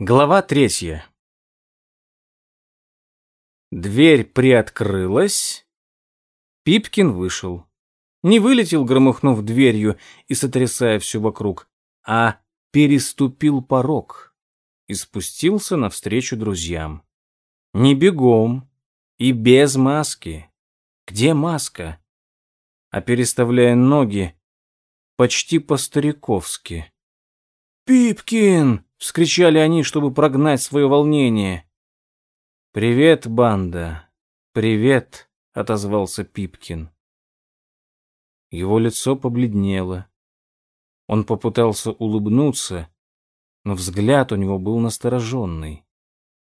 Глава третья. Дверь приоткрылась. Пипкин вышел. Не вылетел, громыхнув дверью и сотрясая все вокруг, а переступил порог и спустился навстречу друзьям. Не бегом и без маски. Где маска? А переставляя ноги, почти по-стариковски. «Пипкин!» — вскричали они, чтобы прогнать свое волнение. «Привет, банда! Привет!» — отозвался Пипкин. Его лицо побледнело. Он попытался улыбнуться, но взгляд у него был настороженный.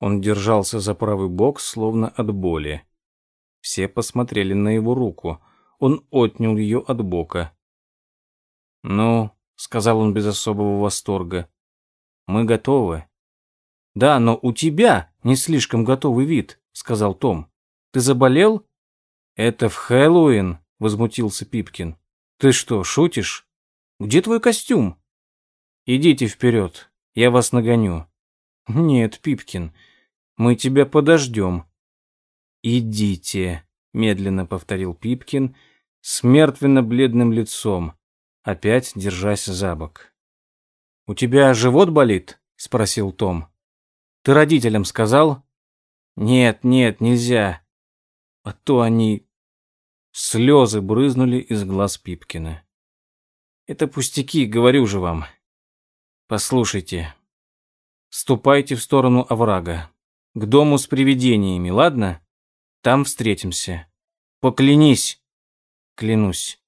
Он держался за правый бок, словно от боли. Все посмотрели на его руку. Он отнял ее от бока. «Ну, — сказал он без особого восторга. «Мы готовы». «Да, но у тебя не слишком готовый вид», — сказал Том. «Ты заболел?» «Это в Хэллоуин», — возмутился Пипкин. «Ты что, шутишь? Где твой костюм?» «Идите вперед, я вас нагоню». «Нет, Пипкин, мы тебя подождем». «Идите», — медленно повторил Пипкин, с мертвенно-бледным лицом опять держась за бок. «У тебя живот болит?» — спросил Том. «Ты родителям сказал?» «Нет, нет, нельзя. А то они...» Слезы брызнули из глаз Пипкина. «Это пустяки, говорю же вам. Послушайте. Ступайте в сторону оврага. К дому с привидениями, ладно? Там встретимся. Поклянись!» «Клянусь».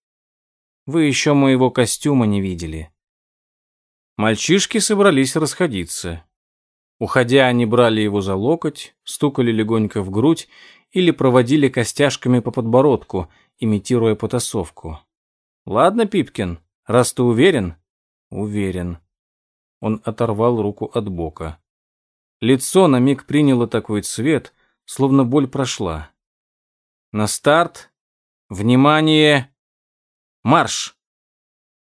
Вы еще моего костюма не видели. Мальчишки собрались расходиться. Уходя, они брали его за локоть, стукали легонько в грудь или проводили костяшками по подбородку, имитируя потасовку. «Ладно, Пипкин, раз ты уверен?» «Уверен». Он оторвал руку от бока. Лицо на миг приняло такой цвет, словно боль прошла. На старт. Внимание! Марш!»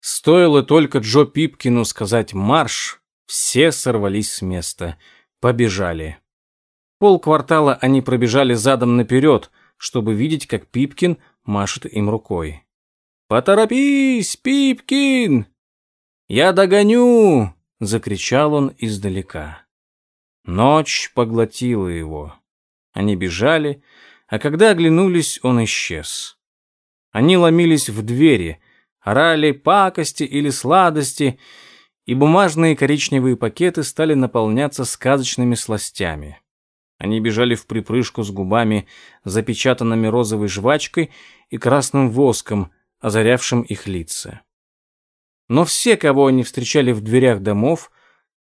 Стоило только Джо Пипкину сказать «марш», все сорвались с места, побежали. Полквартала они пробежали задом наперед, чтобы видеть, как Пипкин машет им рукой. «Поторопись, Пипкин!» «Я догоню!» — закричал он издалека. Ночь поглотила его. Они бежали, а когда оглянулись, он исчез. Они ломились в двери, орали пакости или сладости, и бумажные коричневые пакеты стали наполняться сказочными сластями. Они бежали в припрыжку с губами, запечатанными розовой жвачкой и красным воском, озарявшим их лица. Но все, кого они встречали в дверях домов,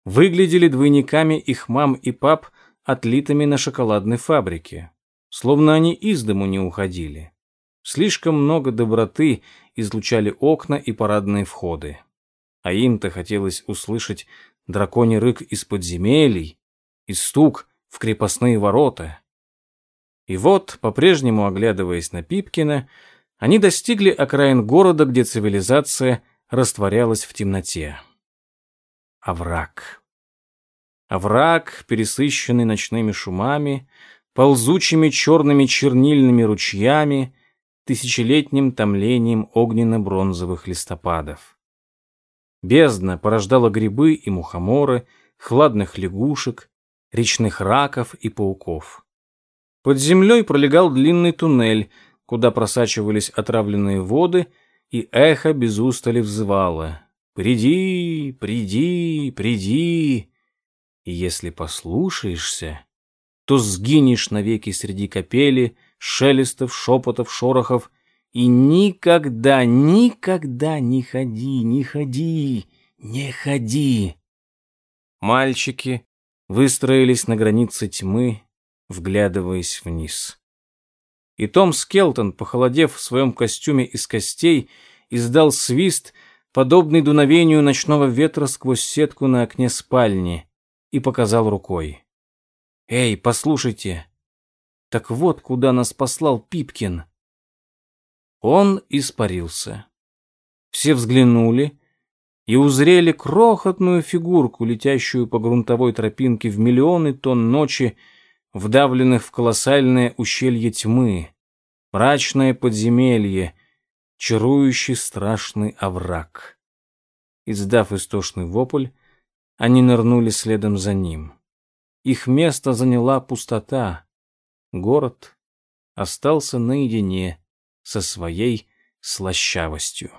выглядели двойниками их мам и пап, отлитыми на шоколадной фабрике, словно они из дому не уходили. Слишком много доброты излучали окна и парадные входы. А им-то хотелось услышать драконий рык из подземелий и стук в крепостные ворота. И вот, по-прежнему оглядываясь на Пипкина, они достигли окраин города, где цивилизация растворялась в темноте. Овраг. Овраг, пересыщенный ночными шумами, ползучими черными чернильными ручьями, тысячелетним томлением огненно-бронзовых листопадов. Бездна порождала грибы и мухоморы, хладных лягушек, речных раков и пауков. Под землей пролегал длинный туннель, куда просачивались отравленные воды, и эхо без устали взывало «Приди, приди, приди!» И если послушаешься, то сгинешь навеки среди капели, шелестов, шепотов, шорохов, и никогда, никогда не ходи, не ходи, не ходи. Мальчики выстроились на границе тьмы, вглядываясь вниз. И Том Скелтон, похолодев в своем костюме из костей, издал свист, подобный дуновению ночного ветра сквозь сетку на окне спальни, и показал рукой. «Эй, послушайте, так вот, куда нас послал Пипкин. Он испарился. Все взглянули, и узрели крохотную фигурку, летящую по грунтовой тропинке в миллионы тонн ночи, вдавленных в колоссальное ущелье тьмы, мрачное подземелье, чарующий страшный овраг. Издав истошный вопль, они нырнули следом за ним. Их место заняла пустота. Город остался наедине со своей слащавостью.